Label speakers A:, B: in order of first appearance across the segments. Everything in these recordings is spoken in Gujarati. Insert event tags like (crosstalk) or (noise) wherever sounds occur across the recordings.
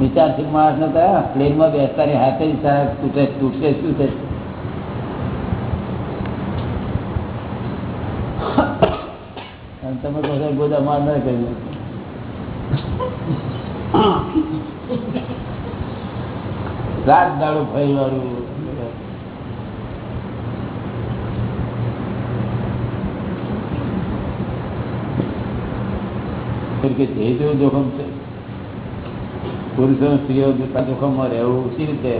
A: વિચારશીલ માણસ પ્લેન પ્લેનમાં બેસતા ની હાથે તૂટે, તૂટશે, શું છે? અને તમે કહો બધા ગોદા માર ના કર્યું. રાત દાડો ફરી વાળું કે જેવું જોખમ છે. પુરુષો સ્ત્રીઓ જોતા જોખમમાં રહેવું સી રીતે?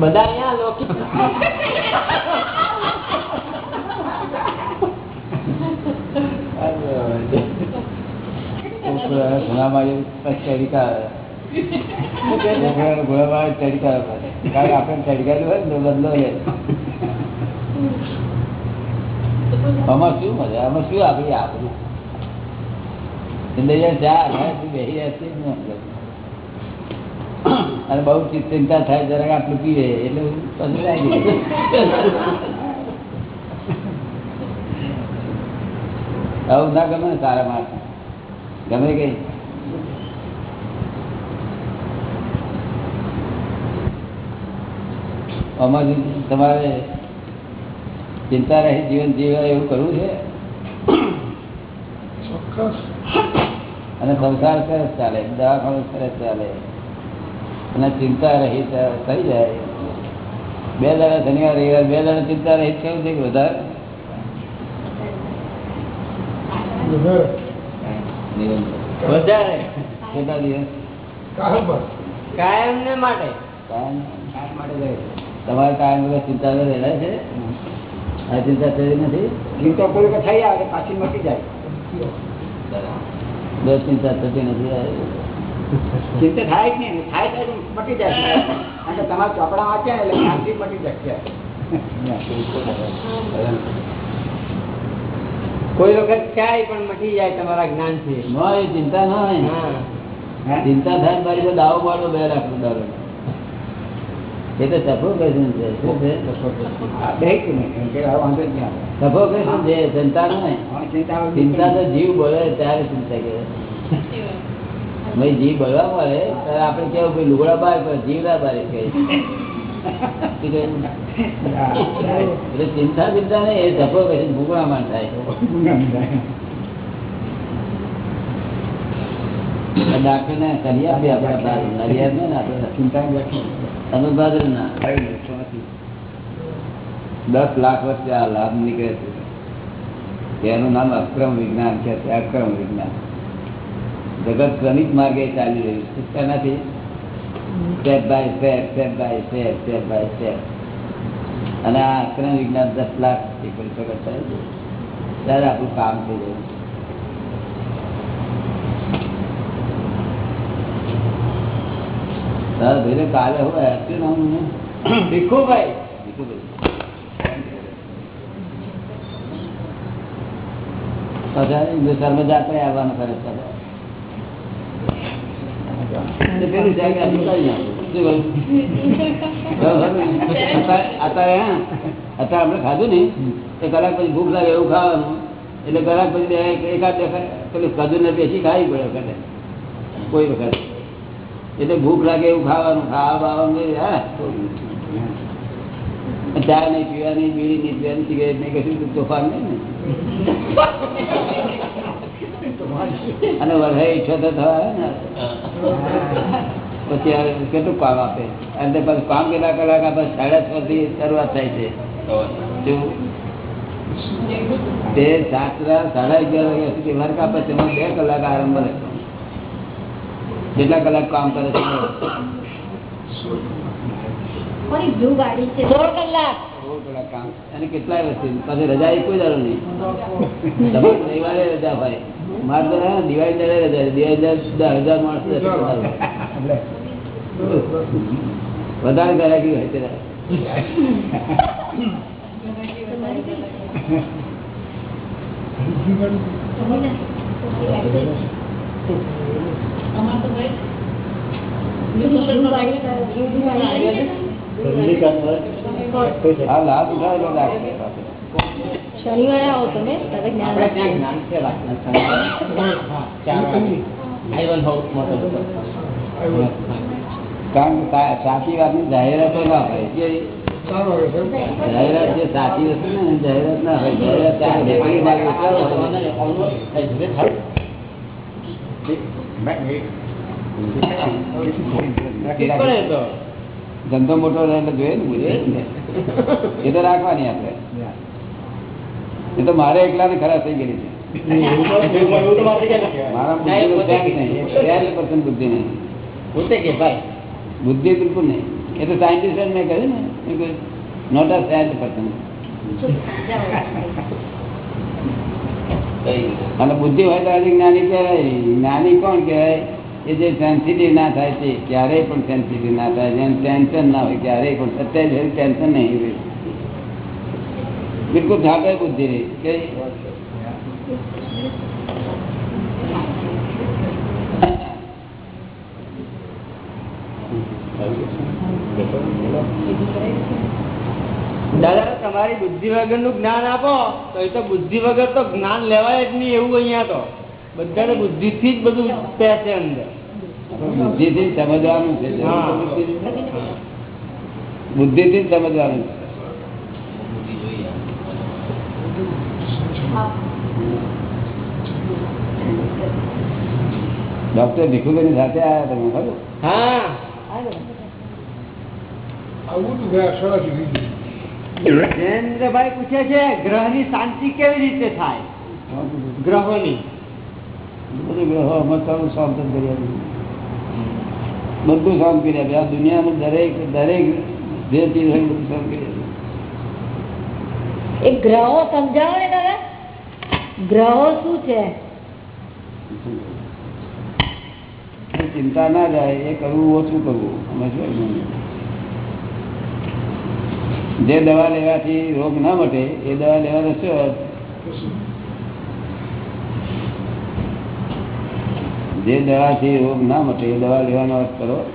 B: બધા અહીંયા
A: લોકો આમાં શું મજા? આમાં શું આપી? આપણું જિંદગી ચા અઢારથી બેસી રહ્યા છીએ ને આપણે. અને બહુ ચિંતા થાય, જરાક આટલું પીવે, એટલે પછી આવું ના ગમે ને સારા માણસ ગમે કઈ અમારી તમારે ચિંતા રહી, જીવન જીવવા એવું કરવું છે? અને સંસાર સરસ ચાલે. દવાખાનું સરસ ચાલે. અને ચિંતા રહી થઈ જાય. બે દાડા શનિવાર રવિવાર બે દાડા ચિંતા રહી કેવું છે કે વધારે? કેટલા દિવસ?
B: કાયમ ને માટે.
A: કાયમ? કાયમ માટે તમારે કાયમ વગર ચિંતા રહેલા છે? આ ચિંતા થઈ નથી?
C: ચિંતા કોઈ થઈ આવે પાછી મટી જાય.
A: બસ ચિંતા થતી નથી
C: ચિંતા થાય જ નહીં. થાય થાય મટી જાય. તમારા ચોપડા વાંચ્યા એટલે જ્ઞાનથી મટી
B: કોઈ વખત થાય પણ મટી જાય તમારા
A: જ્ઞાનથી ચિંતા ના હોય ચિંતા થાય મારી દાવો મારો બે રાખવું દારો એ તો સફોકેશન છે. શું છે. સફોકેશન છે? ચિંતા
C: ચિંતા
A: તો જીવ બોલે ત્યારે ચિંતા કે? જીવ બળવા મળે ત્યારે આપણે કેવું ભાઈ લુગડા બાર પર જીવ ના બાર કહે એટલે ચિંતા ચિંતા નહીં એ સફોકેશન ભૂગણામાં થાય. દસ લાખ વર્ષે આ લાભ નીકળે છે. એનું નામ અક્રમ વિજ્ઞાન છે અક્રમ વિજ્ઞાન. જગત ક્રમિક માર્ગે ચાલી રહ્યું છે. તેનાથી step by step step by step step by step અને આ અક્રમ વિજ્ઞાન દસ લાખ જગત થાય છે. ત્યારે આપણું કામ થઈ જાય તારા ભાઈને કાલે હોય શું નામ
B: ભીખુભાઈ.
A: ભીખુભાઈ? અત્યારે આપણે ખાધું ને એ કલાક પછી ભૂખ લાગે એવું ખાવાનું. એટલે કલાક પછી એકાદ પેલું ખાધું ને બેસી ખાવી પડે વખતે. કોઈ વખત. એટલે ભૂખ લાગે એવું ખાવાનું. ખાવા બાવાનું હા ચા નહીં પીવાની, બીડી નહીં પીવાની, સિગરેટ નહીં કશું તોફાન નહીં અને વધારે ઈચ્છો તો થવા ને. પછી કેટલું કામ આપે? અને પછી કામ કેટલા કલાક આપે? સાડા છ થી શરૂઆત થાય છે? તે સાતરા, સાડા અગિયાર વાગ્યા સુધી વર્ક આપે છે. બે કલાક આરામ મળે. કેટલા કલાક કામ કરે છે?
B: સોળ કલાક.
A: કામ. અને કેટલાય રજા એ કોઈ દાડો નહીં. તમારે રવિવારે રજા હોય. મારે તો દિવાળી રજા દિવાળી દસ હજાર માણસ વધારે ગરાકી હોય ત્યારે.
D: શનિવારે આવો તમે તારે જ્ઞાન
B: આપણે ત્યાં
D: આપશે.
B: જ્ઞાન છે રાખના ચાર વાગે આઈવન હાઉસ મોટો હતો.
A: કારણ કે સા- સાચી વાતની જાહેરાતો ના હોય કે જાહેરાત જે સાચી વસ્તુ ને એની જાહેરાત ના હોય જાહેરાત ધંધો મોટો એટલે જોઈએ ને બુદ્ધિ એ તો રાખવાની આપણે એ તો મારે એકલા ને ખરાબ થઈ ગયેલી છે મારા બુદ્ધિ નહીં
B: પોતે કે ભાઈ
A: બુદ્ધિ બિલકુલ નહીં એ તો સાયન્ટિસ્ટ મેં કહ્યું ને નોટ અ સાયન્સ પર્સન. અને બુદ્ધિ હોય તો હજી જ્ઞાની કહેવાય. જ્ઞાની કોણ કહેવાય? એ જે સેન્સિટિવ ના થાય છે, ક્યારેય પણ સેન્સિટિવ ના થાય. જેમ ટેન્શન ના હોય ક્યારેય પણ અત્યારે ટેન્શન નહીં હોય. બિલકુલ થાકે બુદ્ધિ રહી.
B: તમારી બુદ્ધિ વગરનું જ્ઞાન આપો તો એ તો બુદ્ધિ વગર તો જ્ઞાન લેવાય જ નહીં એવું અહીંયા તો. બધાને બુદ્ધિ થી જ બધું પેસે અંદર.
A: બુદ્ધિ થી સમજવાનું છે બુદ્ધિ થી સમજવાનું છે. ડોક્ટર ભીખુભાઈ સાથે આવ્યા તમે ખરું?
B: હા. જયેન્દ્રભાઈ પૂછે છે ગ્રહની શાંતિ કેવી રીતે થાય ગ્રહોની
A: બધું ગ્રહો અમે ચાલુ શાંત કર્યા કરી આપ્યું. બધું શાંત કરી આપ્યું આ દુનિયાનું દરેક દરેક જે ચીજ હોય બધું શાંત કરી આપ્યું.
D: એ ગ્રહો સમજાવો ને દાદા ગ્રહો શું છે
A: ચિંતા ના જાય એ કરવું ઓછું કરવું એનું? જે દવા લેવાથી રોગ ના મટે, એ દવા લેવાનો શું અર્થ? જે દવાથી રોગ ના મટે, એ દવા લેવાનો અર્થ કરો.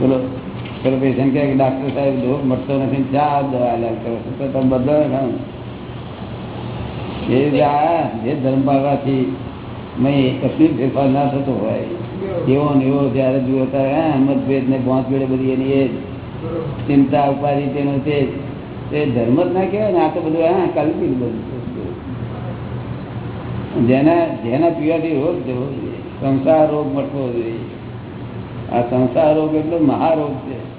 A: બોલો. પેલો પેશન્ટ કહે કે ડાક્ટર સાહેબ, રોગ મટતો નથી, ચા દવા લે કરો. છો તો તમે બદલો ને એ રીતે આ, જે ધર્મ પાળવાથી મેં કશું ફેરફાર ના થતો હોય, એવો ને એવો જયારે જુઓ ત્યારે, હા મતભેદ ને પહોંચ જોડે બધી એની એ જ ચિંતા, ઉપાધિ, તેનો તે ધર્મ જ ના કહેવાય ને, આ તો બધું, હા, કલ્પિત બધું. જેના જેના પીવાથી રોગ જવો સંસાર રોગ મટવો જોઈએ. આ સંસાર રોગ એટલો મહારોગ છે.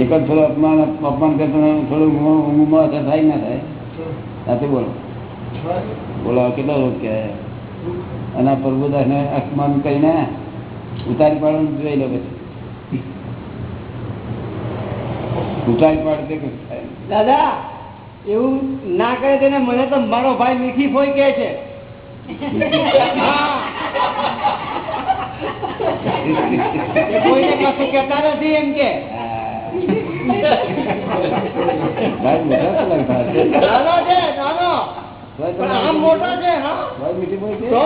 A: એક જ થોડું અપમાન અપમાન કરતા થોડું ઊંઘમાં અસર થાય ના થાય. સાથે બોલો. બોલો કેટલો રોગ કહેવાય? અને આ પ્રભુદાસ ને અપમાન કરીને ઉતારી પાડવાનું જોઈ લો પછી ઉતારી પાડે તે કશું થાય નહીં.
B: દાદા એવું ના કરે તેને મને તો મારો ભાઈ મીઠી ફોઈ કે છે કોઈને કશું કહેતા નથી એમ કે. નાનો છે નાનો પણ આમ મોટો છે હા
A: મીઠી ફોઈ?
B: તો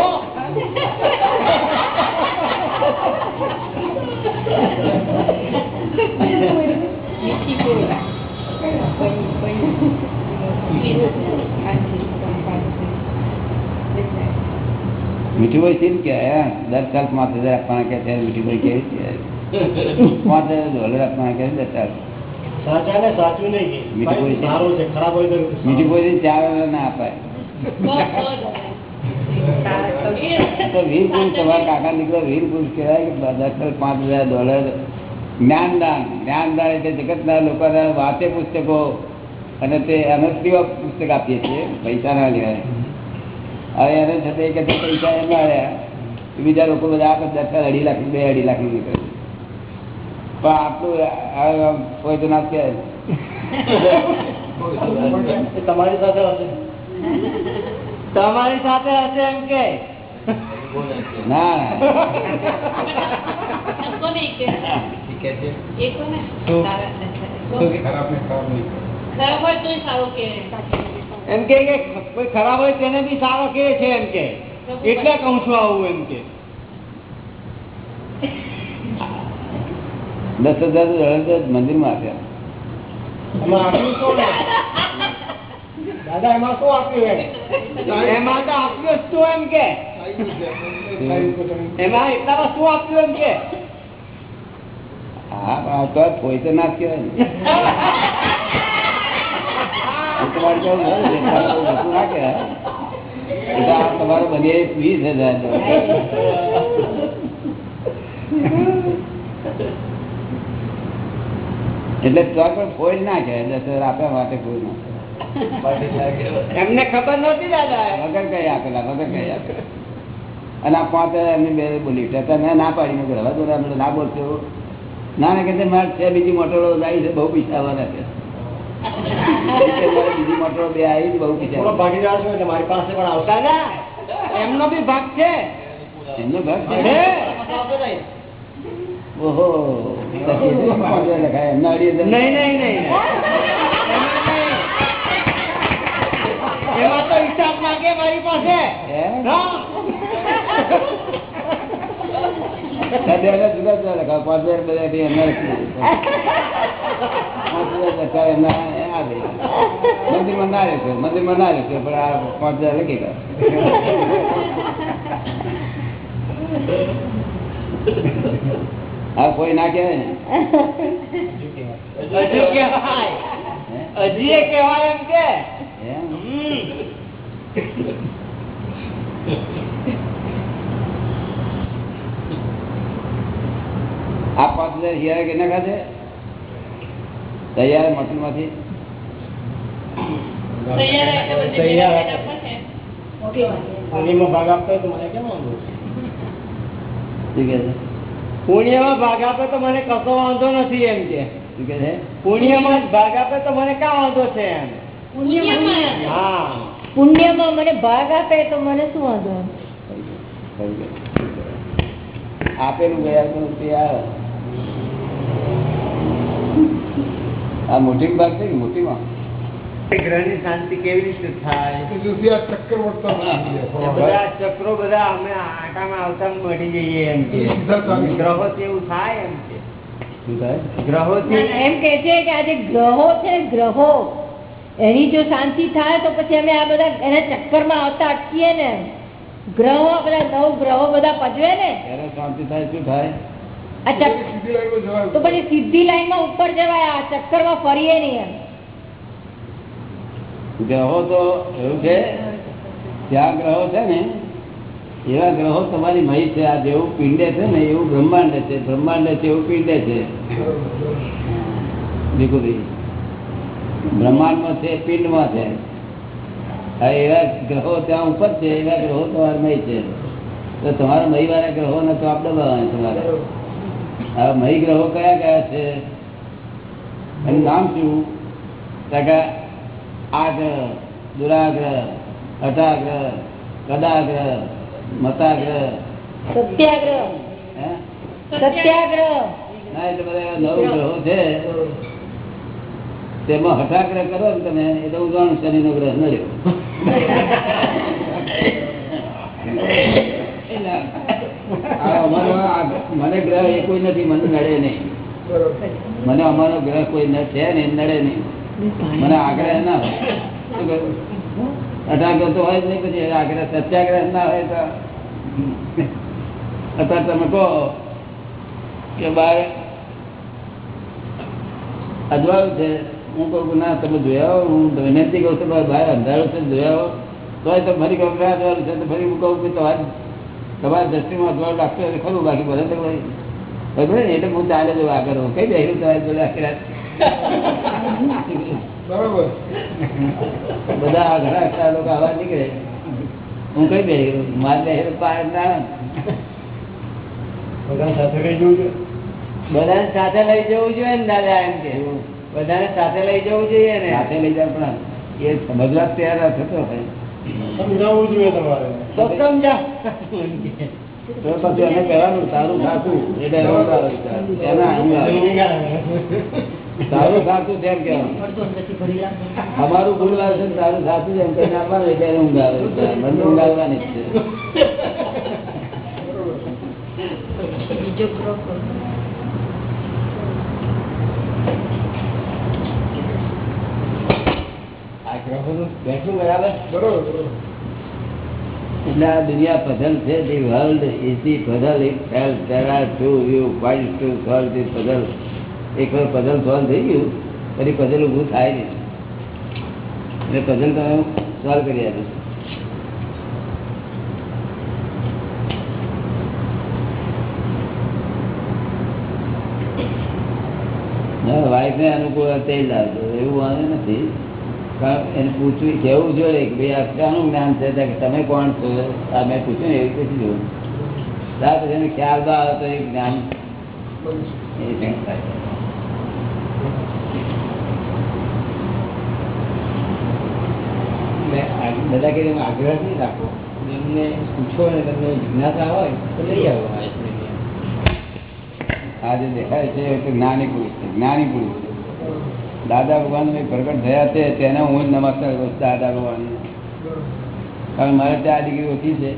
D: મીઠી
A: હોય છે ને કે દર સાલ પાંચ હજાર આપવાના કે ત્યારે મીઠી બોલ કેવી છે પાંચ હજાર ડોલર આપવાના કે દર સાલ.
E: સાચા ને સાચું નહીં કે.
A: મીઠું
E: ભાઈ
A: બોલી છે.
E: ખરાબ હોય તો
A: મીઠી બોલ ચાર ના અપાય. તો વીર તમારા કાકા નીકળો વીર કહેવાય દસ પાંચ હજાર ડોલર. જ્ઞાનદાન જ્ઞાનદાન એટલે જગતના લોકોના વાંચે પુસ્તકો અને તે અનસ્તીવા પુસ્તક આપીએ છીએ, પૈસા ના લેવાય. હવે એને છતાં કહેતા પૈસા એમ આવ્યા બીજા લોકો બધા આપે દસ અઢી લાખ, બે અઢી લાખ નીકળે. પણ આટલું કોઈ તો ના કહેવાય
E: તમારી સાથે
B: તમારી સાથે હશે એમ કે. એમ કે કે કોઈ ખરાબ હોય તેને બી સારો કે છે એમ કે. એટલે કઉ છું આવું એમ કે. (laughs)
A: દસ હજાર મંદિરમાં આપ્યા.
E: દાદા એમાં શું આપ્યું એમ?
B: એમાં તો આપ્યું જ શું એમ કે. એમાં એટલામાં શું આપ્યું એમ કે?
A: હા પણ તો ના કહેવાય તમારે બને વીસ હજાર એટલે તો પણ ફોઈ ના કહેવાય આપ્યા માટે કોઈ ના.
B: એમને ખબર નહોતી દાદા.
A: વગર કઈ આપેલા વગર કઈ આપેલા. અને આ પાંચ હજાર બે બોલી છતાં ના પાડી મેં રવા દોરા તો ના બોલશો ના ના કે મારે છે બીજી મોટરો આવી છે બહુ પૈસા આવવાના છે બીજી મોટરો બે આવી બહુ પૈસા
E: ભાગીદાર છું એટલે મારી પાસે પણ આવતા
B: ના એમનો બી ભાગ છે.
A: એમનો ભાગ છે. ઓહો. એમના
B: નહીં નહીં નહીં. એમાં તો હિસાબ માંગે મારી પાસે.
A: હા. જુદા જુદા લખાય પાંચ હજાર બધા બી એમના લખી પાંચ હજાર લખાય એમના આ દે. મંદિરમાં ના રહેશે મંદિરમાં ના રહેશે પણ આ પાંચ હજાર લખી ગયા આ કોઈ ના કહેવાય ને?
B: હજુ કહેવાય એમ કે.
A: આ પાંચ હજાર હિયારા કે નાખા છે તૈયાર
E: મટીનમાંથી ભાગ આપતો તો મને કેમ વાંધો?
A: શું કે છે?
B: પુણ્યમાં ભાગ આપે તો મને કશો વાંધો નથી એમ કે.
A: છે?
B: પુણ્યમાં ભાગ આપે તો મને ક્યાં વાંધો છે એમ?
D: પુણ્યમાં. મને ભાગ આપે તો મને શું વાંધો?
A: આપેલું ગયા તો આ મોટી ભાગ છે મોટીમાં?
B: ગ્રહની શાંતિ કેવી રીતે થાય? બધા ચક્રો બધા અમે આટામાં આવતા મળી જઈએ એમ કે ગ્રહો એવું થાય એમ કે
A: શું
D: એમ કે છે કે આજે ગ્રહો છે ગ્રહો. એની જો શાંતિ થાય તો પછી અમે આ બધા એના ચક્કરમાં આવતા અટકીએ ને. ગ્રહો બધા નવ ગ્રહો બધા પજવે ને.
A: શાંતિ થાય શું થાય?
D: તો પછી સીધી લાઈનમાં ઉપર જવાય આ ચક્કરમાં ફરીએ નહીં એમ.
A: ગ્રહો તો એવું છે ત્યાં ગ્રહો છે ને એવા ગ્રહો તમારી મહી છે આ જેવું પિંડે છે ને એવું બ્રહ્માંડ છે બ્રહ્માંડ છે એવું પિંડે છે. ભીખુભાઈ બ્રહ્માંડમાં છે પિંડમાં છે. એવા ગ્રહો ત્યાં ઉપર છે એવા ગ્રહો તમારા મય છે. તો તમારા મહી વાળા ગ્રહો ને તો આપણે તમારે. હવે મહી ગ્રહો કયા કયા છે? એનું નામ શું? ટકા આગ્રહ દુરાગ્રહ હઠાગ્રહ કદાગ્રહ મતાગ્રહ.
D: સત્યાગ્રહ. સત્યાગ્રહ.
A: ના એટલે બધા નવ ગ્રહો છે. તેમાં હઠાગ્રહ કરો ને તમે એટલે ઉદાહરણ શનિ નો ગ્રહ નડ્યો. મને ગ્રહ એ કોઈ નથી, મને નડે નહીં. મને અમારો ગ્રહ કોઈ છે ને નડે નહીં. મને આગ્રહ ના હોય. શું અઢાગ્રહ તો હોય જ નહીં, પછી આગ્રહ સત્યાગ્રહ ના હોય તો. અત્યારે તમે કહો કે બાર અજવાળું છે. હું કહું ના તમે જોયા આવો હું વિનંતી કહું છું બહાર અંધારું છે જોયા તોય તો ફરી કહું કે જવાનું છે તો ફરી હું કહું કે તમારે તમારી દ્રષ્ટિમાં અજવાળું લાગતું હોય ખરું બાકી ભલે તો ભાઈ બરોબર ને એટલે હું ચાલે જવું આગળ હું કઈ બેસું તમારી જોડે આખી રાત? બધા આ ઘણા ખરા લોકો આવા નીકળે. હું કઈ બેસી મારે બેસી પાર ના
E: બધા સાથે રહી જવું છે
B: બધાને સાથે લઈ જવું જોઈએ ને દાદા એમ કે. બધાને સાથે લઈ જવું જોઈએ ને?
A: સાથે લઈ જાય પણ એ સમજવા તૈયાર થતો હોય
E: સમજાવવું જોઈએ તમારે.
B: તો સમજાવ
A: તો પછી એને કહેવાનું તારું સાચું એટલે એને ઊંઘ છે. એમ કહેવાનું. અમારું છે છે એમ કહીને આપવાનું એટલે એને ઊંઘ આવે મને ઊંઘ આવવાની છે.
D: બીજો ગ્રહ
E: ગ્રહોનું બેઠું બરાબર બરોબર બરોબર.
A: એટલે આ દુનિયા પઝલ છે the world is the puzzle itself there are two you find to solve the puzzle એક વાર પઝલ સોલ્વ થઈ ગયું પછી પઝલ ઊભું થાય નહીં. એટલે પઝલ તમે સોલ્વ કરી આપો વાઈફને અનુકૂળ લાવજો એવું વાંધો નથી. એને પૂછવું, કેવું જોઈએ કે ભાઈ આ જ્ઞાન છે તમે કોણ છો? આ મેં પૂછ્યું ને એવું પૂછી જોયું ત્યાર પછી એને ખ્યાલ તો આવે તો એ જ્ઞાન
E: બધા કે એમાં આગ્રહ નહીં રાખો. એમને પૂછો ને તમને જિજ્ઞાસા હોય તો લઈ આવો આ એટલે.
A: આ જે દેખાય છે જ્ઞાની પુરુષ છે, જ્ઞાની પુરુષ દાદા ભગવાન જે પ્રગટ થયા છે, તેને હું જ નમસ્કાર કરું છું દાદા ભગવાન કારણ મારે ચાર ડિગ્રી ઓછી છે.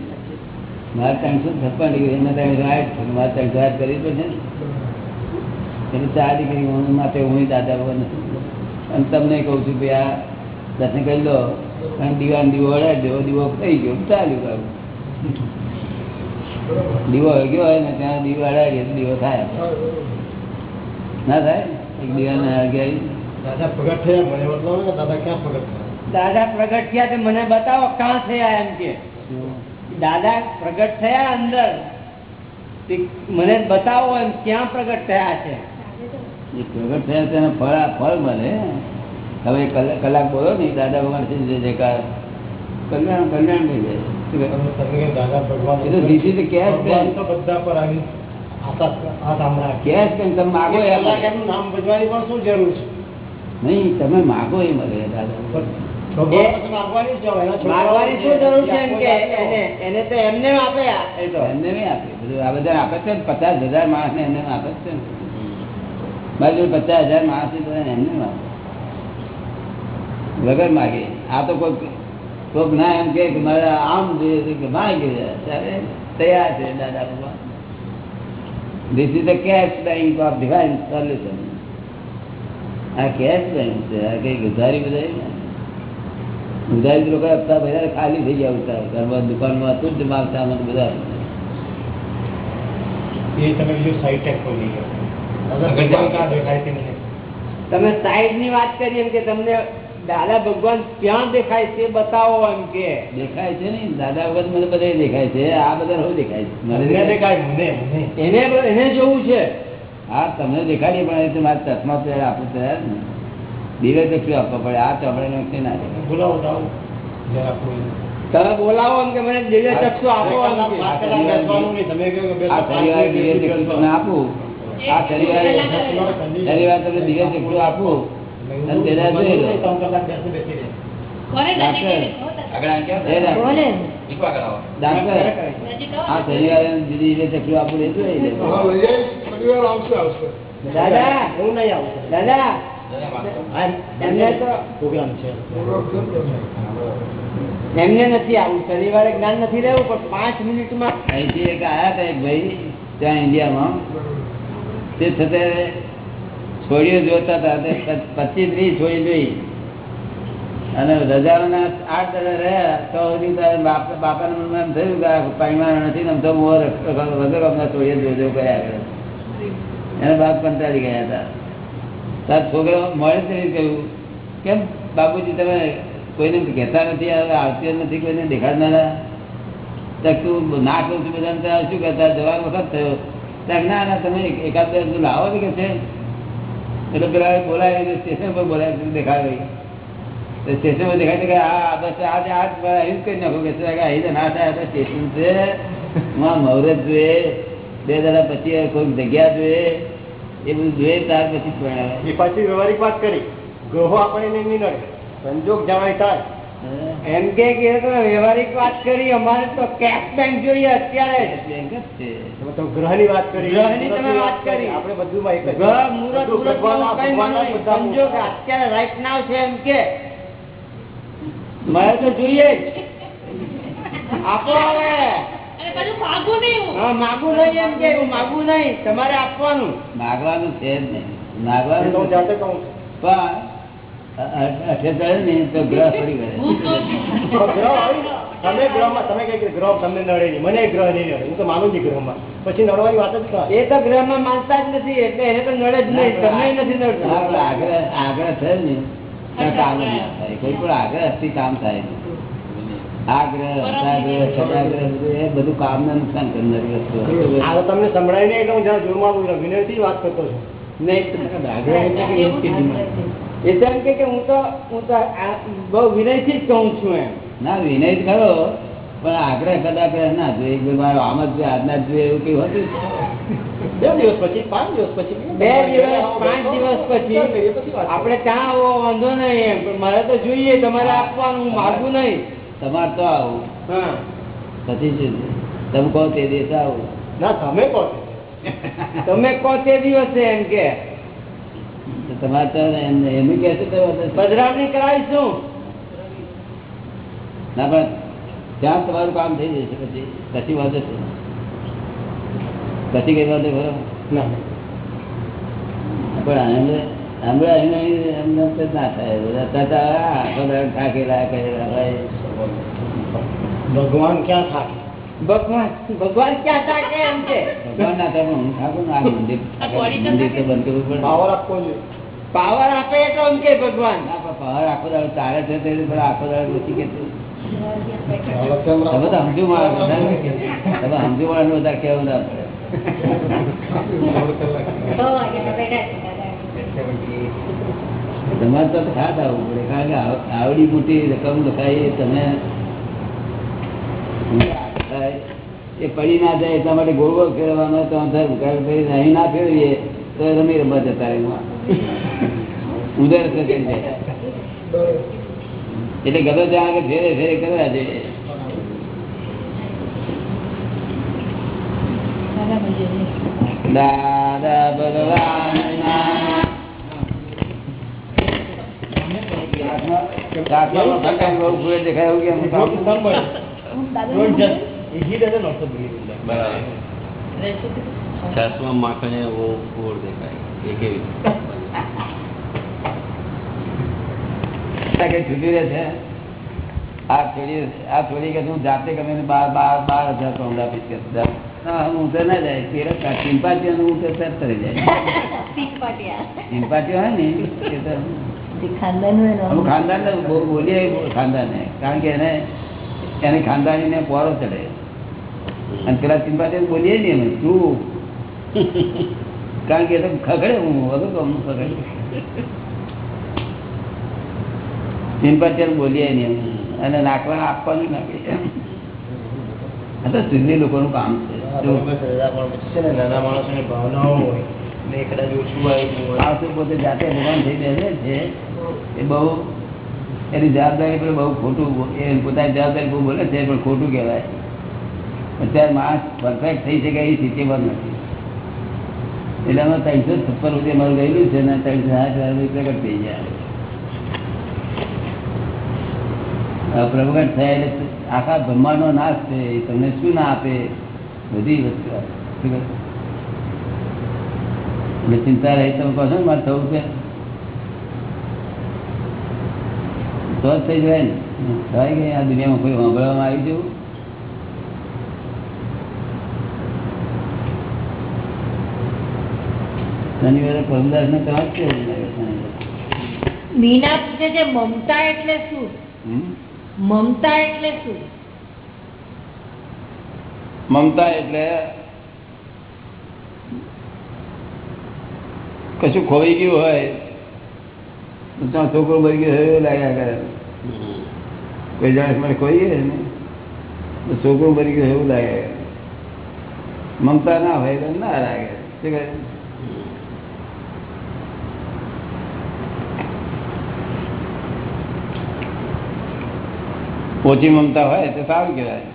A: મારે ત્રણસો છપ્પન ડિગ્રી એમાં ત્રણસો આઠ છે મારે ત્રણસો આઠ કરવી પડશે ને. એટલે ચાર ડિગ્રી હું માટે હું દાદા ભગવાન નથી અને તમને કહું છું, ભાઈ આ દર્શન કરી લો. અને દીવા દીવો વળાડી દો, દીવો થઈ ગયો, ચાલ્યું કામ. દીવો ગયો હોય ને, ત્યાં દીવો અડાડીએ તો દીવો થાય. ના થાય? એક દીવાને અગિયારી
E: દાદા પ્રગટ થયા મને બતાવો ને દાદા ક્યાં પ્રગટ થયા?
B: દાદા પ્રગટ થયા તે મને બતાવો ક્યાં થયા એમ કે. દાદા પ્રગટ થયા અંદર. મને બતાવો એમ ક્યાં પ્રગટ થયા છે.
A: એ પ્રગટ થયા તેને ફળ ફળ મળે. હવે કલાક કલાક બોલો ને દાદા ભગવાન સિંહ જય જયકાર. કલ્યાણ કલ્યાણ થઈ જાય.
E: ભગવાન
A: તો
E: બધા પર આવી
A: કેશ કેમ તમે માગો એ
E: નામ ભજવાની પણ શું જરૂર છે?
A: નહીં તમે માગો એ મળે પચાસ હજાર માણસ ને એમને આપે છે બાજુ પચાસ હજાર માણસ એમને આપે. વગર માગે. આ તો કોઈ કોઈક ના એમ કે મારે આમ જોઈએ છે કે માગી તૈયાર છે Dada Bhagwan. This is the cash bank of divine solution આ કેશ બેંક છે. આ કઈ ઉધારી બધા ઉધારી લોકો હપ્તા પહેલા ખાલી થઈ ગયા ઉતાર ઘરમાં દુકાનમાં હતું જ માલ સામાન બધા.
E: એ તમે સાઈડ છે
B: ની વાત કરી એમ કે તમને દાદા ભગવાન ક્યાં દેખાય તે બતાવો એમ કે.
A: દેખાય છે ને દાદા ભગવાન મને બધા દેખાય છે. આ બધા દેખાય છે.
B: એને એને જોવું છે.
A: હા તમને દેખાડી પણ એ તો મારે ચશ્મા પહેલા આપવું તૈયાર ને. દિવે ચક્ષુ આપવા પડે? આ ચોપડે નો ના
E: બોલાવો
B: તમે બોલાવો એમ કે મને દિવ્ય ચક્ષુ આપો
A: આ શનિવારે દિવ્ય ચક્ષુ તમને આપું. આ શનિવારે શનિવારે તમને દિવ્ય ચક્ષુ આપું. અને તેના જોઈ લો. ડાક્ટર. આ શનિવારે દિવ્ય ચક્ષુ આપું એ જોઈ લે
B: દાદા
E: હું નહીં આવું
B: દાદા એમને તો
E: પ્રોગ્રામ છે.
B: એમને નથી આવું. શનિવારે જ્ઞાન નથી રહેવું પણ પાંચ મિનિટમાં
A: અહીંથી એક આયા હતા એક ભાઈ ત્યાં ઇન્ડિયામાં. તે છતાં છોડીઓ જોતા હતા તે પચીસ ત્રીસ છોડી જોઈ. અને રજાઓના આઠ દાડા રહ્યા તો સુધી બાપ બાપાને મનમાં એમ થયું કે આ નથી ને તો વગર અમને છોડીએ જોજો કર્યા કરે. એના બાપ કંટાળી ગયા હતા. તાર છોકરો મળે તેને કહ્યું. કેમ બાપુજી, તમે કોઈને કહેતા નથી આવતી નથી, કોઈને દેખાડનારા? ના કે બોલાય સ્ટેશન પર બોલાવી દેખાડે સ્ટેશન પર દેખાય આ બસ આજે આજ જ કરી નાખો. ના સ્ટેશન છે. મુહૂર્ત જોઈએ બે દાડા પછી કોઈ જગ્યા જોઈએ એ બધું જોઈએ ત્યાર પછી પરણાવે.
E: એ પાછી વ્યવહારિક વાત કરી. ગ્રહો આપણને નહીં નડે સંજોગ જવાય થાય.
B: એમ કે વ્યવહારિક વાત કરી અમારે તો કેશ બેંક જોઈએ અત્યારે.
A: બેંક જ છે.
E: તો ગ્રહની વાત કરી.
B: ગ્રહની તમે વાત કરી.
E: આપણે બધું એક
B: ગ્રહ, મુહૂર્ત, સંજોગ અત્યારે રાઈટ નાવ છે એમ કે. મારે તો જોઈએ આપો હવે.
D: અને બધું માગું નહીં હું.
B: હા માગું નહીં એમ કે હું માગું નહીં તમારે આપવાનું.
A: માગવાનું છે જ નહીં. માગવાનું
E: જાતે કહું
A: પણ અઠે ચડે ને તો ગ્રહ પડી ગયે.
F: તો ગ્રહ હોય ને, તમે ગ્રહમાં તમે કઈ કે ગ્રહ તમને નડે મને ગ્રહ નહીં હું તો માનું છું ગ્રહમાં. પછી નડવાની વાત જ
B: એ તો ગ્રહમાં માનતા જ નથી એટલે એને તો નડે જ નહીં. તમને નથી નડતું.
A: આગ્રહ આગ્રહ થયો ને કામ થાય. કોઈ પણ આગ્રહથી કામ થાય નહીં. આગ્રહ સત્યાગ્રહ સત્યાગ્રહ એ બધું કામને નુકસાન કરનારી વસ્તુ
F: આ તમને સંભળાય નહીં એટલે હું જરા જોરમાં બોલું વિનયથી વાત કરતો છું.
B: નહીં
E: આગ્રહ એટલે કે કે ડિમાન્ડ.
B: એ તો એમ કે કે હું તો હું તો બહુ વિનયથી જ કહું છું એમ.
A: ના વિનય ખરો પણ આગ્રહ કદાગ્રહ ના જોઈએ મારો આમ જ જોઈએ, આજના જ જોઈએ એવું કઈ હતું
F: બે દિવસ પછી પાંચ દિવસ પછી
B: બે દિવસ પાંચ દિવસ પછી. આપણે ત્યાં આવો વાંધો નહીં એમ. પણ મારે તો જોઈએ તમારે આપવાનું હું માગું નહીં.
A: તમારે તો આવું. પછી શું? તમે કહો તે દિવસે આવું.
F: ના તમે કહો.
B: તમે કહો તે દિવસે એમ કે.
A: તમારે તો એમ- કે શું?
B: કરાવીશું.
A: ના પણ ત્યાં તમારું કામ થઈ જશે પછી. પછી વાંધો છે. પછી કઈ વાંધો ખરો
F: ના.
A: પણ હમણાં હમણાં ના થાય. બધા થતા થાકેલા કરેલા હોય
F: ભગવાન ક્યાં થાય
B: ભગવાન ભગવાન ક્યાં થાકે એમ
A: ભગવાન ના થાય હું થાકું ને આ મંદિર મંદિર તો બંધ કરવું પડે.
F: પાવર આપવો જોઈએ.
B: પાવર આપે તો એમ કે ભગવાન.
A: ના આખો દાડો ચાલે છે તે પણ આખો દાડો ઓછી કે છે.
F: હવે કેમ
A: તમે તો સમજુ માણસ તમે સમજુ માણસ વધારે કેવું ના પડે. તમારે તો ખાસ આવવું પડે. કારણ કે આવડી મોટી રકમ લખાય તમે એ પડી ના જાય એટલા માટે ગોળ ગોળ ફેરવાનો તો અહીં ના ફેરવીએ તો રમી રમવા જતા થઈ જાય એટલે ગમે ત્યાં આગળ ફેરે ફેરે કરવા જોઈએ દાદા ભગવાનના દાંતમાં
G: છાસમાં માખણે એવો ફોડ દેખાય એ કેવી
A: કઈ છૂટી રહે છે આ છોડી આ છોડી કે હું જાતે ગમે ને બાર બાર બાર હજાર પાઉન્ડ આપીશ કે દર. ના, હું તો ના જાય તેરે સિમ્પાટીઓ હું તો તરત તરી જાય સિમ્પાટીઓ હોય ને એ તો અમુક ખાનદાન બોલીએ ખાનદાન. કારણ કે એને એને ખાનદાની ને પોરો ચડે. અને પેલા સિમ્પાટીઓ બોલીએ ને અમે શું? કારણ કે એ તો ખગડે હું વગર તો અમુક ખગડે. ચિંપાચર બોલીએ ને અમે. અને નાખવા આપવાનું નાખે આ તો નું લોકોનું કામ છે.
F: નાના માણસોની ભાવનાઓ હોય ને કદાચ ઓછું આવી
A: પોતે જાતે ભગવાન થઈ બેસે છે. એ બહુ એની જવાબદારી પણ બહુ ખોટું એ પોતાની જવાબદારી બહુ બોલે છે, પણ ખોટું કહેવાય. અત્યારે માણસ પરફેક્ટ થઈ શકે એ સ્થિતિમાં નથી. એટલે અમે ત્રણસો છપ્પન રૂપિયા મારું ગયેલું છે અને ત્રણસો સાત હજાર પ્રગટ થઈ જાય પ્રગટ થયા એટલે આખા બ્રહ્માંડનો નાશ છે, એ તમને શું ના આપે? બધી વસ્તુ? એટલે ચિંતા રહી તમે કહો છો ને, મારે થવું છે? તો જ થઈ જાય ને? થાય કે આ દુનિયામાં કોઈ સાંભળવામાં આવી જવું શનિવારે પરમદાસ ને તમારે જ છે
D: મીના પૂછે છે મમતા એટલે શું? મમતા એટલે શું?
A: મમતા એટલે કશું ખોવાઈ ગયું હોય ત્યાં છોકરો મરી ગયો હોય એવું લાગ્યા કરે કોઈ જાણે મને ખોઈ ગયો ને તો છોકરો મરી ગયો એવું લાગે મમતા ના હોય તો ના લાગે શું કહે? ઓછી મમતા હોય તો સારું કહેવાય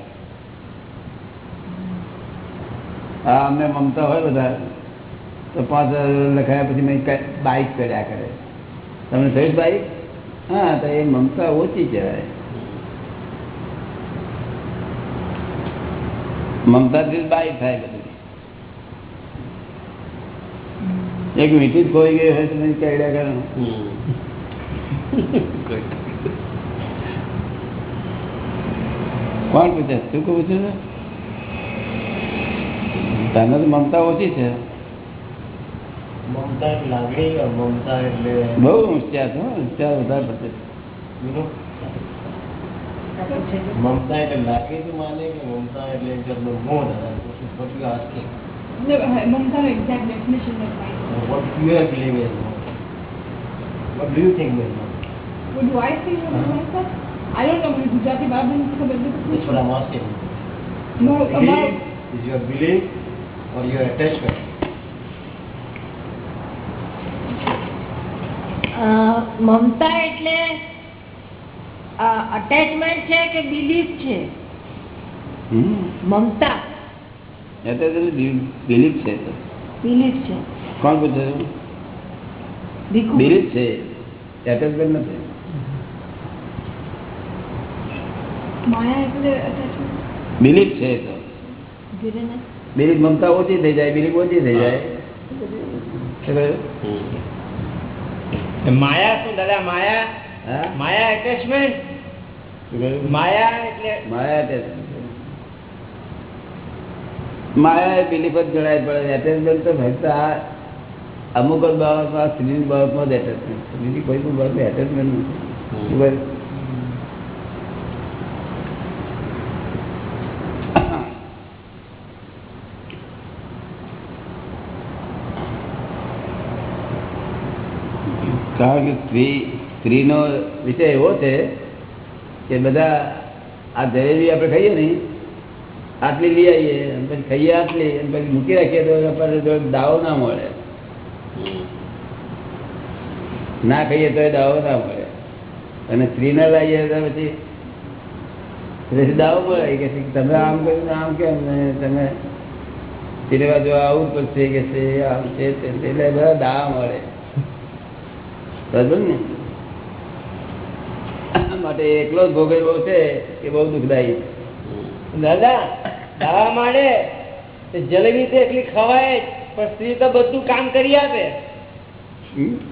A: હા અમને મમતા હોય બધા તો પાંચ હજાર લખાયા પછી મેં ક- બાઈક કર્યા કરે તમને થયું ભાઈ હા, તો એ મમતા ઓછી કહેવાય. મમતાથી જ બાઈક થાય બધું. એક મીઠી ખોઈ ગઈ હોય તો મેં કર્યા કરે. કોણ પૂછે? તું કહું છું છે? તને તો મમતા ઓછી છે
F: મમતા એટલે લાગણી કે મમતા એટલે
A: બહુ હોશિયાર છો હોશિયાર વધારે પડશે
F: મમતા એટલે લાગણી તું માને કે મમતા એટલે એક મોહ
H: uh,
F: Uh-huh.
H: ગુજરાતી બાબત નથી ખબર એટલે
D: મમતા એટલે અટેચમેન્ટ છે કે બિલીફ છે?
A: હમ.
D: મમતા.
A: એ તો બિલીફ છે તો.
D: બિલીફ છે.
A: કોણ પૂછે છે?
D: ભીખુ.
A: બિલીફ છે. એટેચમેન્ટ નથી.
H: માયા એટલે attachment.
A: બિલીફ છે એ તો
D: ગિરિને
A: બિલીફ મમતા ઓછી થઈ જાય બિલીફ ઓછી થઈ જાય. શું કહ્યું?
B: માયા શું દાદા માયા? માયા એટેચમેન્ટ માયા એટલે
A: માયા માયા એ બિલીફ જ પડે એટેચમેન્ટ તો ફક્ત આ અમુક જ બાબતમાં સ્ત્રીની બાબતમાં જ એટેચમેન્ટ બીજી કોઈ પણ બાબતમાં એટેચમેન્ટ નથી શું કહ્યું? કારણ કે સ્ત્રી, સ્ત્રીનો વિષય એવો છે કે બધા આ જલેબી આપણે ખાઈએ ને, આટલી લઈ આવીએ પછી ખાઈએ આટલી અને પછી મૂકી રાખીએ તો આપણને દાવો ના મળે. ના ખાઈએ તો દાવો ના મળે. અને સ્ત્રીને લાવીએ તો પછી પછી દાવો મળે. કે તમે આમ કર્યું આમ કેમ ને તમે સિનેમા બાજુ આવું પડશે કે છે, આમ છે એટલે બધા દાવા મળે. ને. માટે એકલો જ ભોગવ્યો છે એ બહુ દુઃખદાયી
B: દાદા દાવા માંડે જલેબી તો એકલી ખવાય પણ સ્ત્રી તો બધું કામ કરી આપે?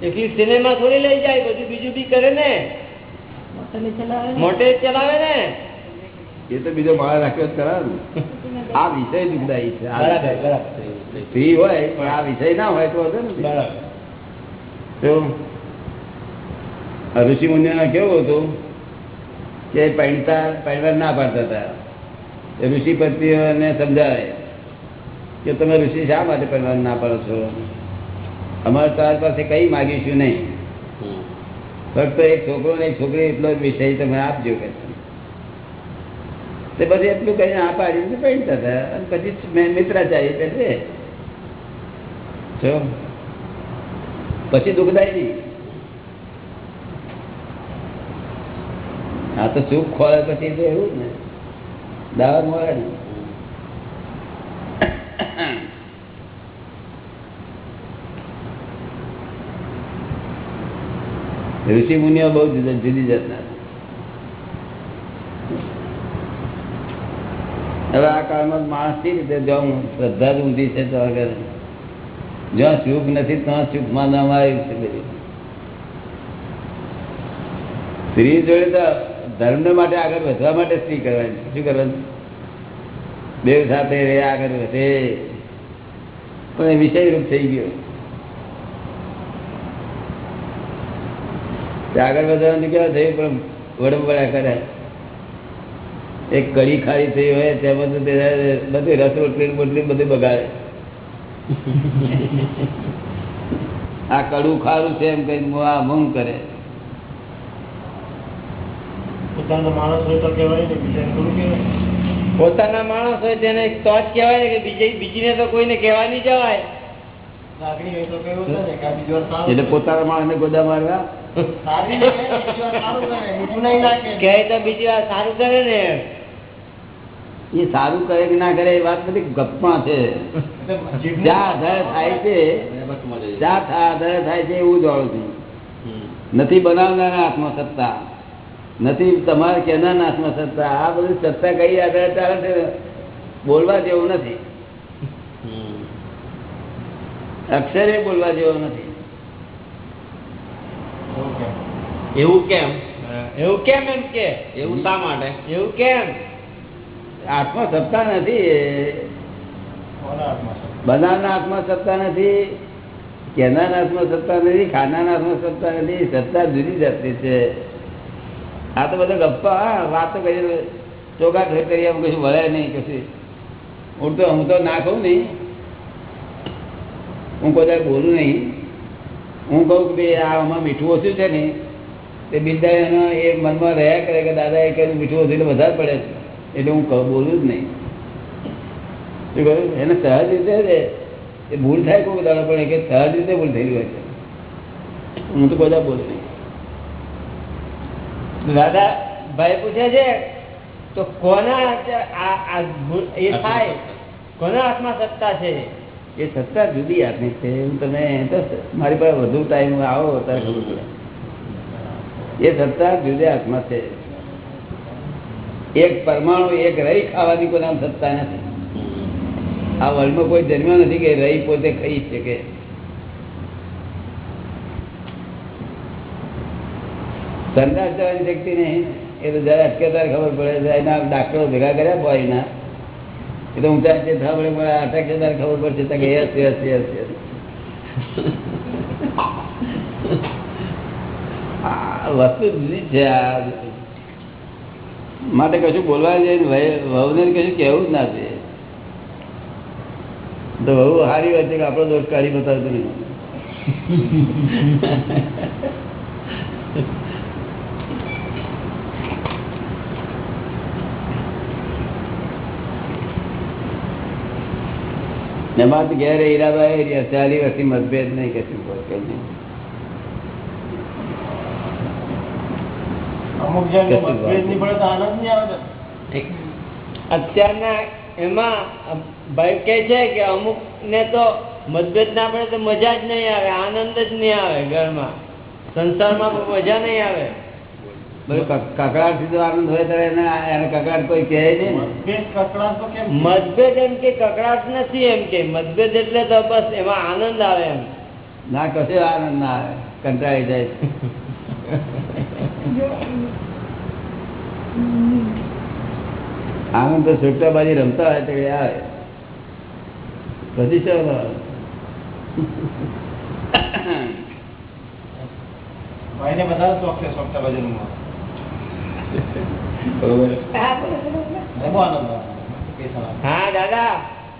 B: એકલી સિનેમા થોડી લઈ જાય બધું બીજું બી કરે ને.
D: ચલાવે ને.
B: મોટે ચલાવે ને.
A: એ તો બીજો માળા રાખ્યો જ કરાવે આ વિષય દુઃખદાયી છે. સ્ત્રી હોય પણ આ વિષય ના હોય તો હશે ને
B: બરાબર.
A: ઋષિ મુનિઓને કેવું હતું? કે પૈણતા પૈણવા ના પાડતા હતા. ઋષિ પત્નીઓને સમજાવે કે તમે ઋષિ શા માટે પૈણવા ના પાડો છો? અમારે તાર પાસે કઈ માગીશું નહીં. ફક્ત એક છોકરો ને એક છોકરી એટલો જ વિષય તમે આપજો કે. તે પછી એટલું કરીને આ પાડીને પૈણતા હતા. અને પછી મિત્રાચારી જો. પછી દુઃખદાય. નહીં આ તો સુખ ખોળે પછી તો એવું ને. દાવા મળે ને. ઋષિ મુનિઓ બહુ જુદા જાતના હવે આ કાળમાં માણસ કઈ રીતે જો શ્રદ્ધા જ ઊંધી છે તો આગળ. જ્યાં સુખ નથી ત્યાં સુખ માનવામાં આવ્યું છે બધું સ્ત્રી જોડે તો ધર્મ માટે આગળ વધવા માટે સ્ત્રી કરવાની શું કરવાનું? દેવ સાથે રે આગળ વધે. પણ એ વિષય રૂપ થઈ ગયો. આગળ વધવાનું કેવા થયું? પણ વડવડા કરે. એક કડી ખાલી થઈ હોય, તેમાં બધું તે બધી રસ રોટલી બોટલી બધું બગાડે. આ કડું ખારું છે એમ કઈ આ મૂંગ કરે.
F: પોતાનો માણસ હોય તો કહેવાય ને થોડું કહેવાય.
B: પોતાના માણસ હોય તેને તો જ કહેવાય ને કે બીજી બીજીને તો કોઈને કહેવા નહીં જવાય.
F: ને બીજી
A: ગોદા મારવા?
F: બીજી વાર સારું કરે
B: બીજી ને.
A: એ સારું કરે કે ના કરે એ વાત બધી ગપ્પા છે. જ્યાં આધાર થાય છે જ્યાં આધાર થાય છે એવું જાણું છું. નથી બનાવનારા હાથમાં સત્તા નથી તમારે કેના નાશમાં સત્તા આ બધું સત્તા કઈ આધારે ચાલે છે બોલવા જેવું નથી. અક્ષરે બોલવા જેવો નથી.
G: એવું કેમ?
B: એવું કેમ? એમ કે?
G: એવું શા માટે?
B: એવું કેમ?
A: આત્મા સત્તા નથી. બનાવના હાથમાં સત્તા નથી કેનારના હાથમાં સત્તા નથી ખાનારના હાથમાં સત્તા નથી સત્તા જુદી જાતની છે. આ તો બધા ગપ્પા વાતો કરી ચોખા કરી એમ કશું વળે નહીં, કશું. હું તો હું તો ના કહું નહીં. હું કોઈ બોલું નહીં. હું કહું કે ભાઈ, આ આમાં મીઠું ઓછું છે ને, તે બીજા એનો એ મનમાં રહ્યા કરે કે દાદા એ કહ્યું મીઠું ઓછું એટલે વધારે પડે છે. એટલે હું બોલું જ નહીં. શું કહ્યું? એને સહજ રીતે છે એ ભૂલ થાય કોઈ દાડો પણ કે સહજ રીતે ભૂલ થઈ હોય છે. હું તો બધા બોલું નહીં.
B: દાદા ભાઈ પૂછે છે તો કોના એ થાય? કોના હાથમાં સત્તા છે?
A: એ સત્તા જુદી આપની છે હું તમે તો મારી પાસે વધુ ટાઈમ આવો ત્યારે ખબર પડે એ સત્તા જુદી હાથમાં છે. એક પરમાણુ એક રહી ખાવાની કોઈ નામ સત્તા નથી. આ વર્લ્ડમાં કોઈ જન્મ્યો નથી કે રહી પોતે ખાઈ શકે સંદાસ જવાની શક્તિ નહીં. એ તો જરા અટકેદાર ખબર પડે એના ડાક્ટરો ભેગા કર્યા બોયના. એ તો ઊંચા જે થવા પડે પણ અટક ખબર પડશે. કે, યસ યસ યસ યસ. વસ્તુ જુદી છે. આ માટે કશું બોલવા જાય વહુને કશું કહેવું જ ના છે. તો વહુ સારી વાત છે કે આપણો દોષ કાઢી બતાવતું નહીં. એમાં તો ઘેર ઈરાદા એ રહ્યા ચાલી વર્ષથી મતભેદ નહીં કશું કોઈ નહીં.
B: અત્યારના એમાં ભાઈ છે કે અમુક ને તો મતભેદ ના પડે તો મજા જ નહીં આવે આનંદ જ નહીં આવે ઘરમાં. સંસારમાં મજા નહીં આવે.
A: કકડાટથી આનંદ હોય ત્યારે એને એને કકડાટ કોઈ કહે ને
F: મતભેદ તો કેમ
B: એમ કે કકડાટ નથી એમ કે મતભેદ એટલે તો બસ એમાં આનંદ આવે એમ.
A: ના કશે આનંદ ના આવે. કંટાળી જાય આનંદ તો છોકરા બાજી રમતા હોય તો આવે. પછી શું આવે?
F: ભાઈને બધા શોખ છે સોગટા બાજુમાં
A: બરોબર
F: બહુ આનંદ આવે કેસાનો.
B: હા દાદા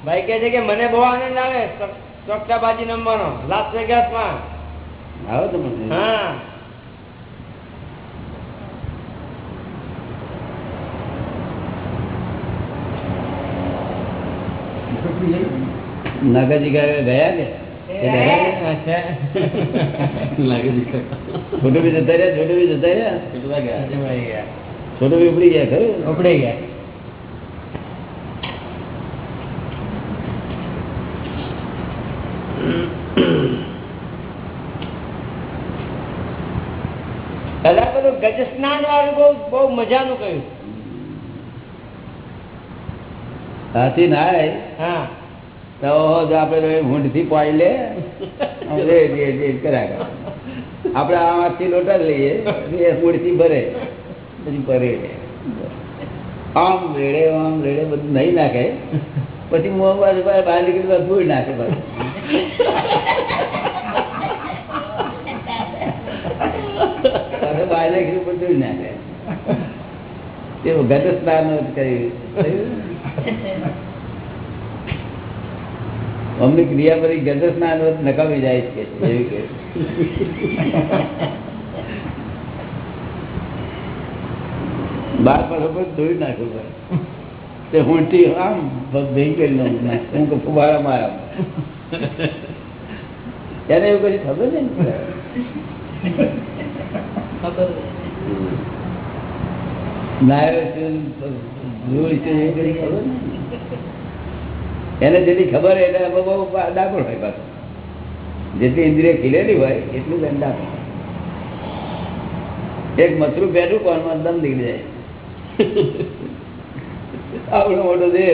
B: ભાઈ કહે છે કે મને બહુ આનંદ આવે ચોકટાબાજી નંબરનો લાસ વેગાસમાં
A: આવો તમે
B: હા.
A: નાગાજી ગયા કે છોટું બી જતા રહ્યા છોટું બી જતા રહ્યા. છોટું બી ઉપડી ગયા ખરું?
B: ઉપડી ગયા. દાદા પેલું ગજ સ્નાન વાળું બહુ બહુ મજાનું કહ્યું
A: હાથી નાય.
B: હા.
A: તો જો આપણે ઊંઢથી પાઈ લે. (laughs) કર્યા. આપણે આ હાથથી લોટા લઈએ એ ઊંઢથી ભરે પછી ભરે. આમ રેડે આમ રેડે બધું નહીં નાખે. પછી મોં બાજુ બહાર નીકળી ધૂળ નાખે પાછું. પાછું બહાર બધું ધૂળ નાખે. તે ગત સ્નાન કર્યું. અમની ક્રિયા પછી ગજસ ના નકામી જાય છે એવી કે બાર પર ધોઈ નાખ્યું ભાઈ તે હુંટી આમ ભેગી કરી નાખું હું કે ફુવારા મારા ત્યારે એવું કઈ ખબર ને નાયો છે, ધૂળ છે એ કઈ ખબર ને? એને જેટલી ખબર હોય એટલે બહુ ડાકોર હોય પાછું. જેટલી ઇન્દ્રિય ખીલેલી હોય એટલું જ ડાકોર એક મથરું બેઠું કોણમાં દમ નીકળી જાય. આવડો મોટો દે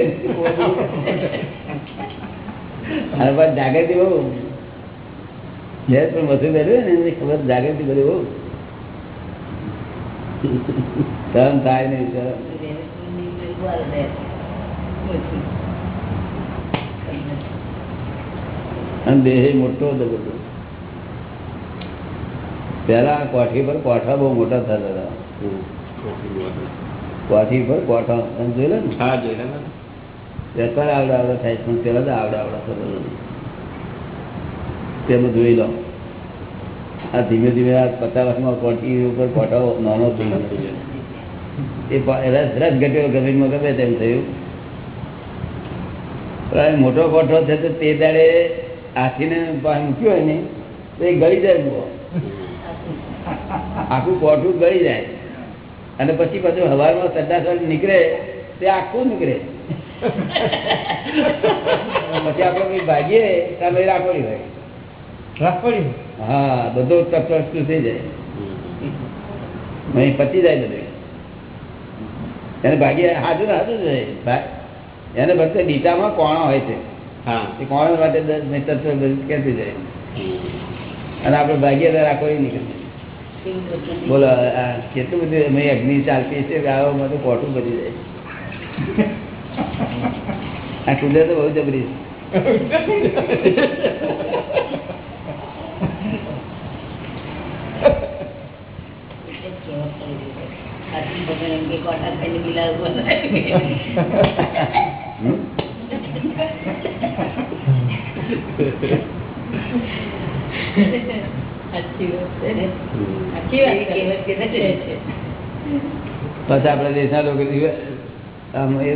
A: અને પાછી જાગૃતિ બહુ. જે પણ મથરું બેઠું ને, એની ખબર જાગૃતિ બધી બહુ. સહન થાય નહીં, સહન. અને દેહ મોટો જબરદસ્ત પેલા કોઠી પર કોઠા બહુ મોટા થતા હતા. કોઠી પર કોઠા. તમે જોયેલા ને?
G: હા જોયેલા ને.
A: અત્યારે આવડે આવડે થાય પણ પેલા તો આવડે આવડે થતા હતા. તેમાં જોઈ લો. આ ધીમે ધીમે આ પચાસ વર્ષમાં કોઠી ઉપર કોઠાઓ નાનો થઈ ગયો એ રસ રસ ઘટ્યો ગમીમાં ગમે તેમ થયું. મોટો કોઠો છે તો તે દાડે હાથીને મૂક્યો હોય ને તો એ ગળી જાય બો આખું કોઠું ગળી જાય. અને પછી પાછું હવારમાં સદાસર નીકળે તે આખું નીકળે. પછી આપણે કોઈ ભાગીએ ત્યારે રાખોડી હોય.
B: રાખોડી
A: હા બધો તત્વ થઈ જાય. અહીં પચી જાય બધું. એને ભાગીએ હાજર હાજર જાય એને ફક્ત ડીટામાં કોણ હોય છે કોણો માટે ખેંચી જાય? અને આપડે ભાગ્ય ત્યારે આખો નીકળે બોલો આ કેટલું બધું અમે અગ્નિ ચાલતી છે ગાવામાં તો કોટું બની જાય? આ કુદરત તો બહુ જબરી છે. પછી આપણા દેશના લોકો આમ એ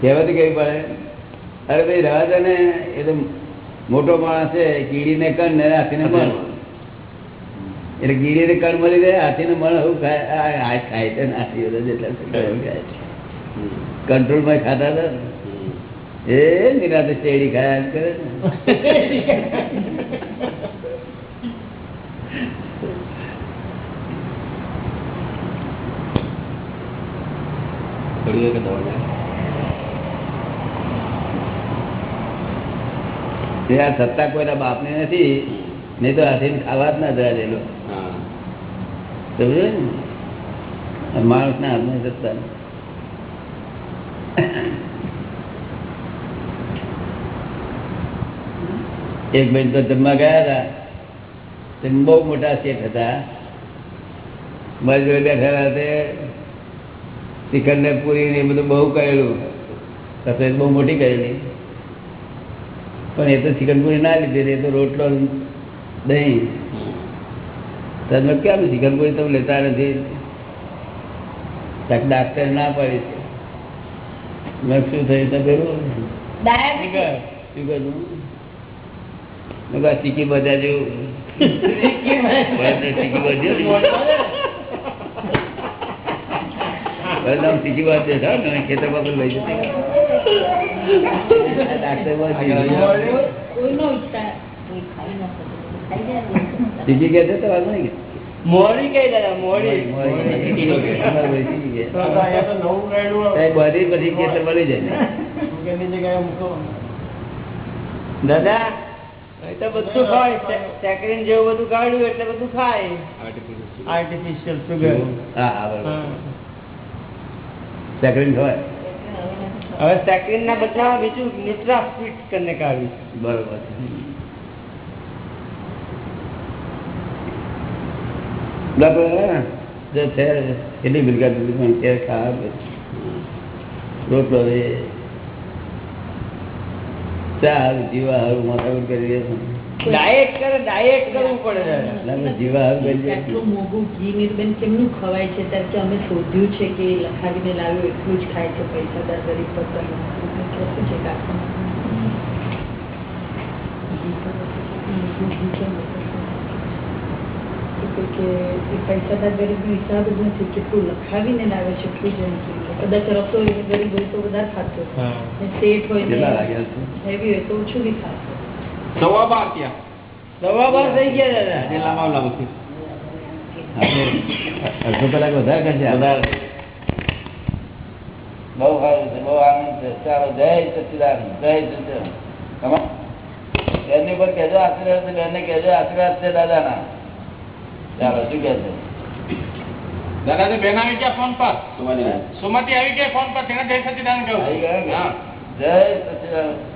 A: કહેવત કેવી પડે? અરે ભાઈ રહેવા દે ને એ તો મોટો માણસ છે કીડીને કણ ને હાથીને મણ. એટલે કીડીને કણ મળી જાય હાથીને મણ હું ખાય આ આ ખાય છે ને હાથી બધા જેટલા કંટ્રોલમાં ખાતા હતા ને. એ નિરાતે શેરડી ખાયા કરે ને. (laughs)
G: થોડી વાર દવા જાય?
A: આ સત્તા કોઈના બાપને નથી નહીં તો હાથીને ખાવા જ ના જાય
G: હા.
A: સમજે ને? માણસ ના હાથમાં સત્તા. એક બેન તો જમવા ગયા હતા. તેમ બહુ મોટા શેઠ હતા. મારી જોડે બેઠા હતા તે ને પૂરી ને બધું બહુ કરેલું. રસોઈ બહુ મોટી કરેલી. પણ એ તો પૂરી ના લીધી એ તો રોટલો દહીં. તમે કેમ પૂરી તમે લેતા નથી? ડાક્ટર ના પાડી છે. મેં શું થયું?
D: તમે
A: શું કહ્યું ચીકી બધા જેવું. શીખી બધા બરાબર, સીધી વાત છે ને ખેતરમાં પણ લઈ જતી ચીકી કે છે તો વાત નહીં
B: મોડી કઈ દાદા મોડી
A: બધી પછી ખેતર મળી જાય
B: દાદા તો બધું ખાય. સેકરિન જેવું બધું કાઢ્યું એટલે બધું ખાય.
G: આર્ટિફિશિયલ
B: સુગર
A: હા હા બરાબર. સેકન્ડ હોય.
B: હવે સેકરિન ના બદલામાં બીજું ન્યુટ્રા ફિટ કરીને કાઢ્યું
A: બરોબર. કેટલી બિલકા કે રોટલો રે ચા જીવા હારું માથા કરી દે
B: ડાયટ કરે ડાયટ કરવું પડે.
A: જીવા હારું કરી દે
I: આટલું મોંઘું ઘી નીરબેન કેમનું ખવાય છે? ત્યારે કે અમે શોધ્યું છે કે લખાવીને લાવ્યું એટલું જ ખાય છે પૈસાદાર ગરીબ પર છે કે આટલું ઘી તો મોંઘું ઘી કેમ લોકો તો કે પૈસાદાર ગરીબનો હિસાબ જ નથી. કેટલું લખાવીને લાવે છે એટલું જ એમ કદાચ રસોઈ ગરીબ હોય તો વધારે ખાતો શેઠ હોય હેવી હોય તો ઓછું બી ખાતો
G: સવા બાર ત્યાં.
B: દવા બાર થઈ ગયા દાદા.
G: આજે લાંબા લાંબુ
A: અડધો કલાક વધારે કરશે?
G: વધારે.
A: બહુ સારું છે બહુ આનંદ છે. ચાલો જય સચિદાન જય સચિદાન બેનની પર કેજો આશીર્વાદ છે બેનને કેજો આશીર્વાદ છે દાદાના. ચાલો શું કે છે?
G: દાદાજી બેન આવી ગયા ફોન પર? સુમતી આવી ગયા ફોન પર? તેને જય સચિદાન કહ્યું
A: જય સચિદાનંદ.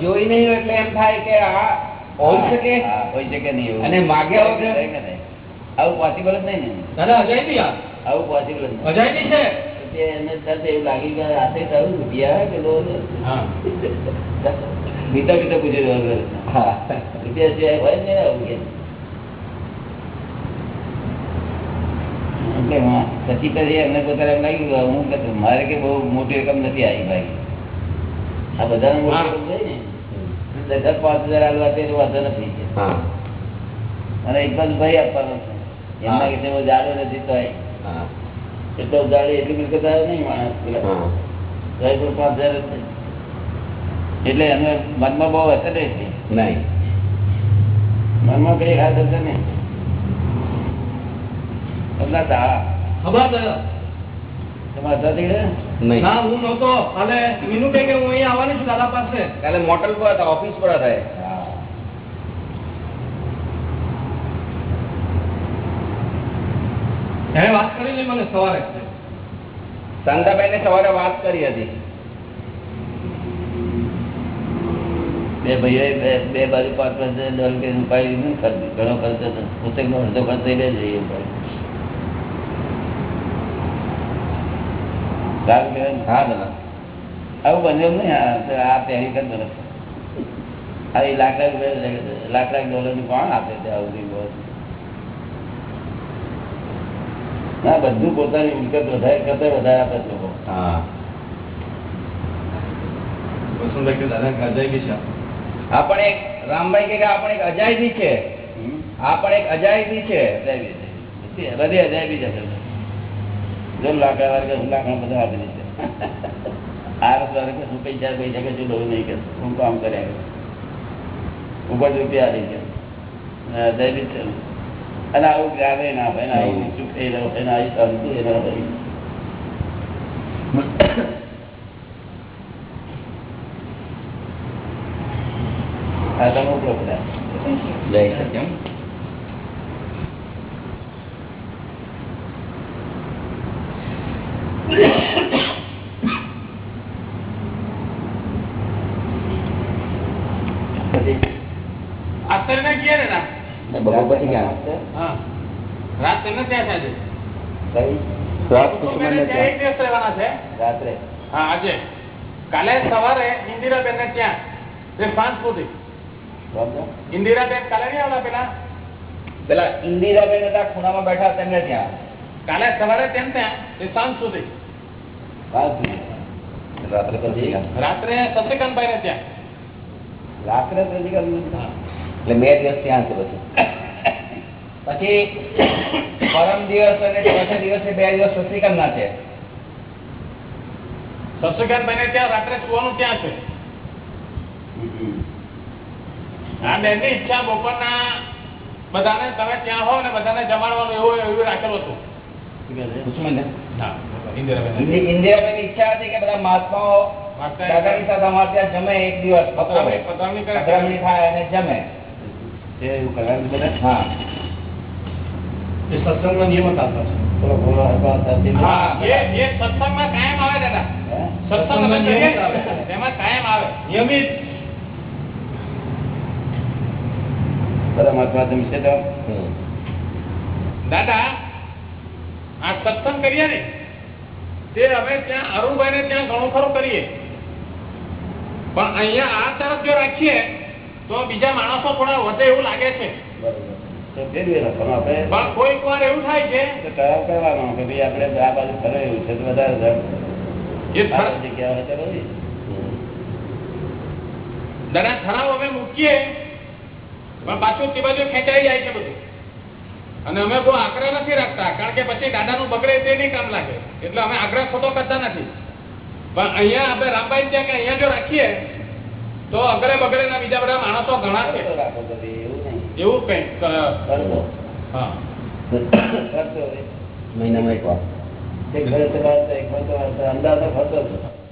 E: જોઈ નહીં હોય એટલે એમ થાય કે આ હોઈ શકે.
A: હા, હોઈ શકે નહીં એવું.
E: અને માગ્યા વગર?
A: આવું પોસિબલ જ નહીં ને. આવું પોસિબલ
E: અજાયબી છે.
A: પૂછી પછી એમને પોતાને એમ લાગ્યું હું કે મારે કે બહુ મોટી રકમ નથી આવી ભાઈ. આ બધાને મોટી રકમ ને. દસ પાંચ હજાર આવવા તે વાંધો નથી. અને એક જ ભાઈ આપવાનો છે. એમના કે જાડો નથી તો એટલો જાડે એટલી મિલકત આવે નહીં માણસ પેલા.
G: હા.
A: ભાઈ પણ પાંચ હજાર એટલે એમને મનમાં બહુ અસર રહી છે
G: નહીં.
A: મનમાં કઈ હાથ ગયા?
G: નહીં?
E: હું નહોતો. કાલે મીનુ કે હું અહીંયા આવવાની છું પાસે. કાલે મોટલ પર હતા ઓફિસ પર હતા એ.
A: હા.
E: એણે વાત કરી મને સવારે શાંતાબેને સવારે વાત કરી હતી
A: બે ભાઈઓએ બે- બાજુ પાંચ પાંચ ડોલર ઉપાડી દીધું ને ઘણો ખર્ચ પુસ્તકનો. સારું કહેવાય
E: હા દાદા
A: આવું બન્યું નહીં આ પહેલી વખત બને આ લાખ લાખ લાખ લાખ કોણ આપે છે આવું બહુ ના બધું પોતાની મિલકત વધારે કરતા વધારે આપે છે લોકો.
G: હા.
E: એક રામભાઈ કે આ એક અજાયબી છે.
A: હમ?
E: એક અજાયબી છે.
A: બધી બધી અજાયબી છે જો લાખ વાળા કે બધા આપી દીધે આ રસવાળા હું પૈસા પૈસા કે જો નહીં કે. હું કામ કર્યા ઉપર રૂપિયા આપી છે અજાયબી છે. અને આવું ગ્રામે ના હોય ને આવું સુખ થઈ રહ્યો હોય ને આવી શાંતિ એ ના હોય આ તમે ઉપરો બધા
E: જય સત્યમ
A: પછી
G: આશ્ચર્ય ને ગયા ને ના
E: બપોર પછી ગયા
G: હા રાત તેમને ત્યાં છે આજે
A: કઈ
G: કુટુંબેને ત્યાં એક દિવસ રહેવાના છે
A: રાત્રે
G: હા આજે કાલે સવારે ઇન્દિરાબેન ને ત્યાં
A: સમજો?
G: ઇન્દિરાબેન કાલે નહીં આવતા પેલા?
E: પેલા ઇન્દિરાબેન હતા ખૂણામાં બેઠા તેમને ત્યાં.
G: કાલે સવારે તેમ ત્યાં તે સાંજ સુધી
E: રાત્રે. પછી.
G: રાત્રે શશિકાંતભાઈ ને ત્યાં.
A: રાત્રે
E: એટલે બે દિવસ ત્યાં છે પછી. પછી પરમ દિવસ અને ચોથે દિવસે બે દિવસ શશિકાંત ના છે.
G: શશિકાંતભાઈ ને ત્યાં રાત્રે સુવાનું ત્યાં છે. આ બેનની ઈચ્છા બપોરના બધાને તમે ત્યાં હો ને બધાને જમાડવાનું એવું એવું રાખેલું હતું. ઇન્દિરાબેન
E: ઈચ્છા. હતી કે બધા મહાત્માઓ દાદાની સાથે અમારે ત્યાં જમે એક દિવસ બપોરે.
G: પધરામણી કરે.
E: પધરામણી થાય અને જમે.
A: એવું કરવાનું બધા?
E: હા.
F: એ સત્સંગનો નિયમ હતા
A: થોડો ભોળો હરખો હતો તે
G: હા એ એ સત્સંગમાં કાયમ આવે દાદા. સત્સંગ એમાં કાયમ આવે. નિયમિત.
A: પરમાત્મા જમશે તો?
G: દાદા આ સત્સંગ કરીએ ને તે અમે ત્યાં અરુણભાઈ ને ત્યાં ઘણો ખરો કરીએ. પણ અહીંયા આ તરફ જો રાખીએ તો બીજા માણસો થોડા વધે એવું લાગે છે. કોઈક વાર એવું થાય છે
A: કરવાનો કે ભાઈ આપણે આ બાજુ ફરેલું છે વધારે જગ્યા.
G: દાદા ઠરાવ અમે મૂકીએ. પણ પાછું તે બાજુ ખેંચાઈ જાય છે બધું. અને અમે બહુ આગ્રહ નથી રાખતા કારણ કે પછી દાદાનું બગડે તે નહીં કામ લાગે. એટલે અમે આગ્રહ ખોટો કરતા નથી. પણ અહીંયા આપણે રામભાઈ ત્યાં કે અહીંયા જો રાખીએ તો અગરે બગડે ના બીજા બધા માણસો ઘણા છે.
A: એવું.
G: કંઈક હા.
J: મહિનામાં એક વાર.
A: એક વર્ષ એક વર્ષ બાદ તો અંદાજો ખર્ચો છે.